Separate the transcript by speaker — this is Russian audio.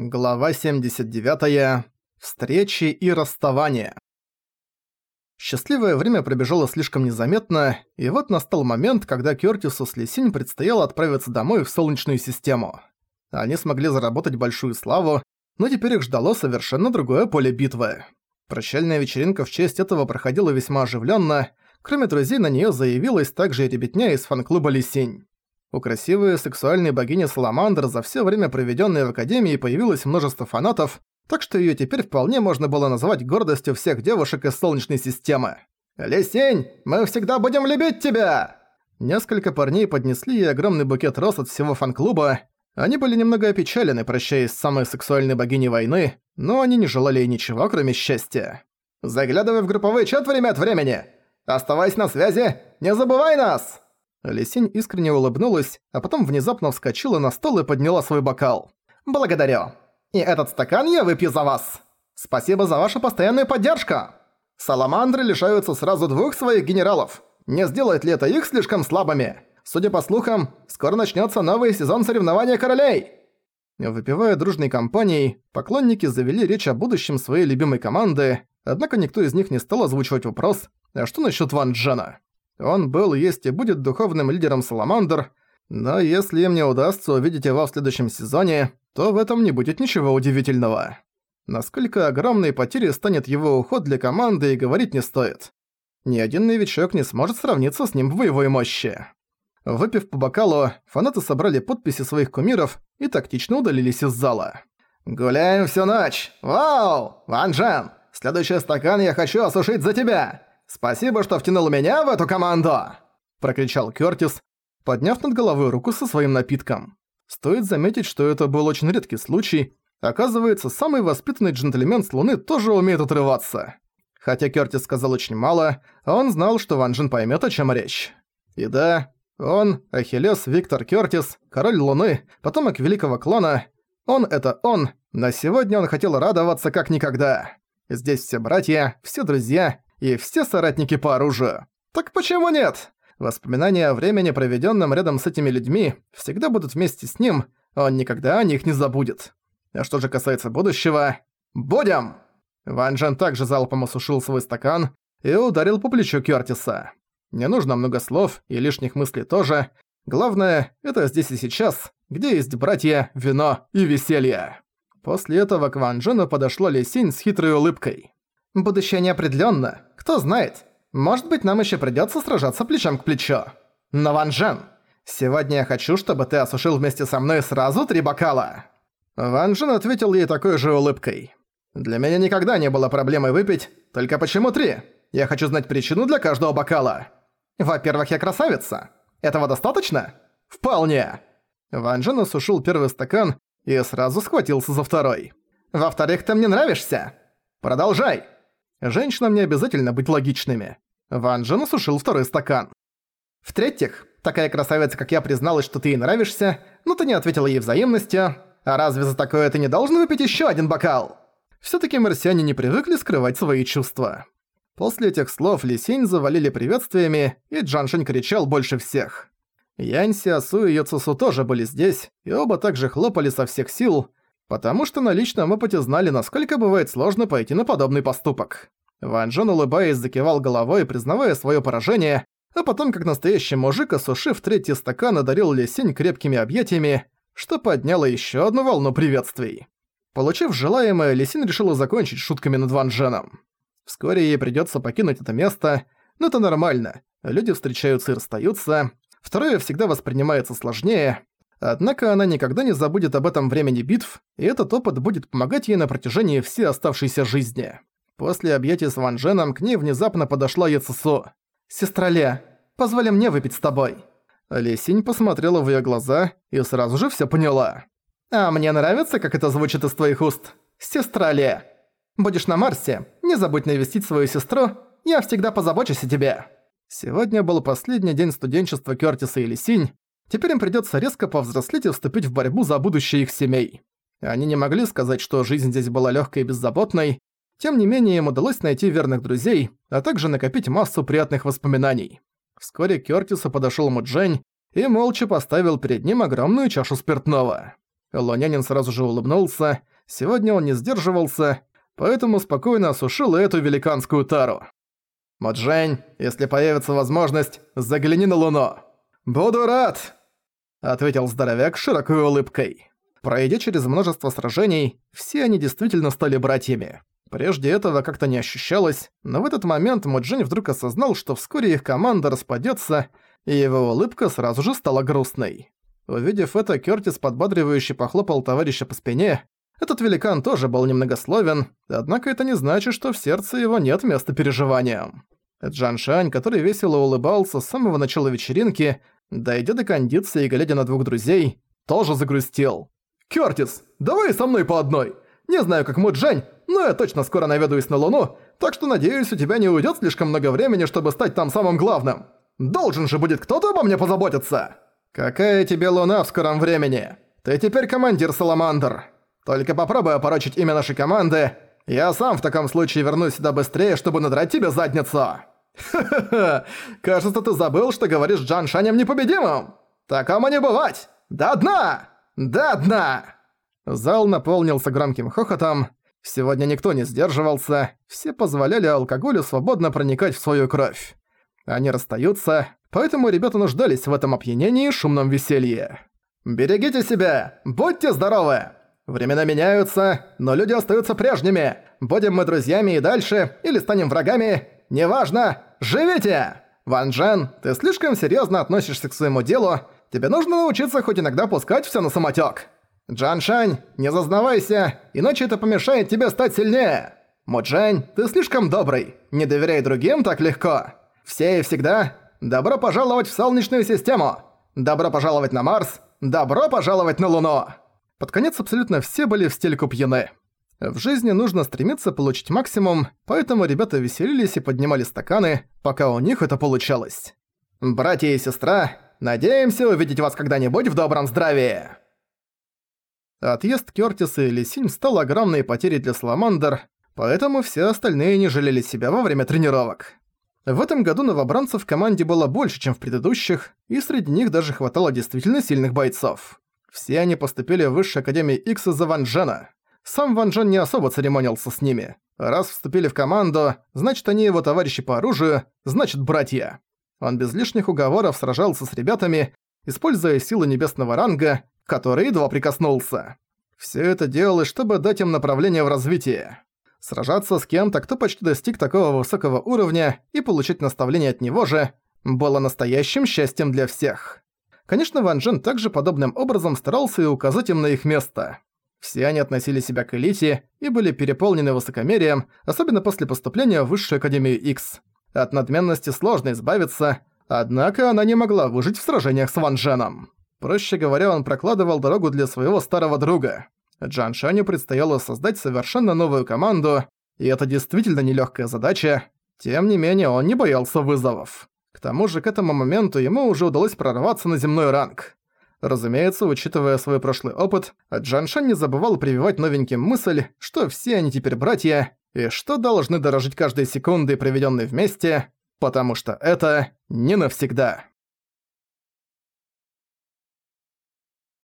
Speaker 1: Глава 79. Встречи и расставания. Счастливое время пробежало слишком незаметно, и вот настал момент, когда Кёртису с Лисинь предстояло отправиться домой в Солнечную систему. Они смогли заработать большую славу, но теперь их ждало совершенно другое поле битвы. Прощальная вечеринка в честь этого проходила весьма оживленно. Кроме друзей, на нее заявилась также и ребятня из фан-клуба Лисинь. У красивой сексуальной богини Саламандр за все время, проведенное в Академии, появилось множество фанатов, так что ее теперь вполне можно было назвать гордостью всех девушек из Солнечной системы. «Лисень, мы всегда будем любить тебя!» Несколько парней поднесли ей огромный букет роз от всего фан-клуба. Они были немного опечалены, прощаясь с самой сексуальной богиней войны, но они не желали ей ничего, кроме счастья. «Заглядывай в групповые чат время от времени! Оставайся на связи! Не забывай нас!» Лисинь искренне улыбнулась, а потом внезапно вскочила на стол и подняла свой бокал. «Благодарю. И этот стакан я выпью за вас. Спасибо за вашу постоянную поддержку. Саламандры лишаются сразу двух своих генералов. Не сделает ли это их слишком слабыми? Судя по слухам, скоро начнется новый сезон соревнования королей». Выпивая дружной компанией, поклонники завели речь о будущем своей любимой команды, однако никто из них не стал озвучивать вопрос «А что насчет Ван Джена?». Он был, есть и будет духовным лидером Саламандр, но если им не удастся увидеть его в следующем сезоне, то в этом не будет ничего удивительного. Насколько огромной потерей станет его уход для команды и говорить не стоит. Ни один новичок не сможет сравниться с ним в боевой мощи. Выпив по бокалу, фанаты собрали подписи своих кумиров и тактично удалились из зала. «Гуляем всю ночь! Вау! Ван Джен! Следующий стакан я хочу осушить за тебя! «Спасибо, что втянул меня в эту команду!» – прокричал Кёртис, подняв над головой руку со своим напитком. Стоит заметить, что это был очень редкий случай. Оказывается, самый воспитанный джентльмен с Луны тоже умеет отрываться. Хотя Кёртис сказал очень мало, он знал, что Ван Джин поймет, о чем речь. И да, он, Ахиллес Виктор Кёртис, король Луны, потомок великого клана. Он — это он, но сегодня он хотел радоваться как никогда. Здесь все братья, все друзья, и все соратники по оружию. Так почему нет? Воспоминания о времени, проведенном рядом с этими людьми, всегда будут вместе с ним, он никогда о них не забудет. А что же касается будущего... Будем! Ван Джен также залпом осушил свой стакан и ударил по плечу Кёртиса. Не нужно много слов и лишних мыслей тоже. Главное, это здесь и сейчас, где есть братья, вино и веселье. После этого к Ван Джену подошла Лисинь с хитрой улыбкой. «Будущее неопределённо. Кто знает, может быть, нам еще придется сражаться плечом к плечу. Но Ван Джен, сегодня я хочу, чтобы ты осушил вместе со мной сразу три бокала». Ван Джен ответил ей такой же улыбкой. «Для меня никогда не было проблемой выпить, только почему три? Я хочу знать причину для каждого бокала. Во-первых, я красавица. Этого достаточно? Вполне». Ван Джен осушил первый стакан и сразу схватился за второй. «Во-вторых, ты мне нравишься. Продолжай!» Женщинам не обязательно быть логичными. Ван Джен осушил второй стакан. В-третьих, такая красавица, как я, призналась, что ты ей нравишься, но ты не ответила ей взаимностью. А разве за такое ты не должен выпить еще один бокал? Всё-таки марсиане не привыкли скрывать свои чувства. После этих слов Лисинь завалили приветствиями, и Джаншень кричал больше всех. Янь Сиасу и Йоцусу тоже были здесь, и оба также хлопали со всех сил, потому что на личном опыте знали, насколько бывает сложно пойти на подобный поступок. Ван Джен, улыбаясь, закивал головой, признавая свое поражение, а потом, как настоящий мужик, осушив третий стакан, одарил Лесень крепкими объятиями, что подняло еще одну волну приветствий. Получив желаемое, Лесин решила закончить шутками над Ван Дженом. Вскоре ей придется покинуть это место, но это нормально. Люди встречаются и расстаются. Второе всегда воспринимается сложнее, Однако она никогда не забудет об этом времени битв, и этот опыт будет помогать ей на протяжении всей оставшейся жизни. После объятий с Ван Дженом к ней внезапно подошла Яцесо. «Сестра Ле, позволь мне выпить с тобой». Лесинь посмотрела в её глаза и сразу же всё поняла. «А мне нравится, как это звучит из твоих уст. Сестра Ле. Будешь на Марсе, не забудь навестить свою сестру, я всегда позабочусь о тебе». Сегодня был последний день студенчества Кёртиса и Лисинь, Теперь им придётся резко повзрослеть и вступить в борьбу за будущее их семей. Они не могли сказать, что жизнь здесь была лёгкой и беззаботной, тем не менее им удалось найти верных друзей, а также накопить массу приятных воспоминаний. Вскоре к Кёртису подошёл Муджень и молча поставил перед ним огромную чашу спиртного. Лунянин сразу же улыбнулся. Сегодня он не сдерживался, поэтому спокойно осушил эту великанскую тару. «Моджень, если появится возможность, загляни на Луну!» «Буду рад!» — ответил здоровяк широкой улыбкой. Пройдя через множество сражений, все они действительно стали братьями. Прежде этого как-то не ощущалось, но в этот момент Моджень вдруг осознал, что вскоре их команда распадется, и его улыбка сразу же стала грустной. Увидев это, Кёртис подбадривающе похлопал товарища по спине. Этот великан тоже был немногословен, однако это не значит, что в сердце его нет места переживаниям. Джан Шань, который весело улыбался с самого начала вечеринки, дойдя до кондиции и глядя на двух друзей, тоже загрустил. «Кёртис, давай со мной по одной! Не знаю, как мы, Джань, но я точно скоро наведаюсь на Луну, так что надеюсь, у тебя не уйдет слишком много времени, чтобы стать там самым главным. Должен же будет кто-то обо мне позаботиться!» «Какая тебе луна в скором времени? Ты теперь командир Саламандр. Только попробуй опорочить имя нашей команды. Я сам в таком случае вернусь сюда быстрее, чтобы надрать тебе задницу!» «Ха-ха-ха! Кажется, ты забыл, что говоришь Джан Шанем непобедимым! Такому не бывать! До дна! До дна!» Зал наполнился громким хохотом. Сегодня никто не сдерживался, все позволяли алкоголю свободно проникать в свою кровь. Они расстаются, поэтому ребята нуждались в этом опьянении и шумном веселье. «Берегите себя! Будьте здоровы! Времена меняются, но люди остаются прежними. Будем мы друзьями и дальше, или станем врагами, неважно, живите! Ван Джен, ты слишком серьезно относишься к своему делу, тебе нужно научиться хоть иногда пускать все на самотек. Джан Шань, не зазнавайся, иначе это помешает тебе стать сильнее. Муджань, ты слишком добрый, не доверяй другим так легко. Все и всегда «Добро пожаловать в Солнечную систему! Добро пожаловать на Марс! Добро пожаловать на Луну!» Под конец абсолютно все были в стельку пьяны. В жизни нужно стремиться получить максимум, поэтому ребята веселились и поднимали стаканы, пока у них это получалось. «Братья и сестра, надеемся увидеть вас когда-нибудь в добром здравии!» Отъезд Кёртиса и Лисинь стал огромной потерей для Саламандр, поэтому все остальные не жалели себя во время тренировок. В этом году новобранцев в команде было больше, чем в предыдущих, и среди них даже хватало действительно сильных бойцов. Все они поступили в Высшую Академию X из-за Ван Джена. Сам Ван Джен не особо церемонился с ними. Раз вступили в команду, значит они его товарищи по оружию, значит братья. Он без лишних уговоров сражался с ребятами, используя силы небесного ранга, который едва прикоснулся. Все это делалось, чтобы дать им направление в развитие. Сражаться с кем-то, кто почти достиг такого высокого уровня, и получить наставление от него же, было настоящим счастьем для всех. Конечно, Ван Джен также подобным образом старался и указать им на их место. Все они относили себя к элите и были переполнены высокомерием, особенно после поступления в Высшую Академию X. От надменности сложно избавиться, однако она не могла выжить в сражениях с Ван Дженом. Проще говоря, он прокладывал дорогу для своего старого друга. Джан Шаню предстояло создать совершенно новую команду, и это действительно нелегкая задача. Тем не менее, он не боялся вызовов. К тому же к этому моменту ему уже удалось прорваться на земной ранг. Разумеется, учитывая свой прошлый опыт, Джан Шан не забывал прививать новеньким мысль, что все они теперь братья, и что должны дорожить каждой секундой, проведенной вместе, потому что это не навсегда.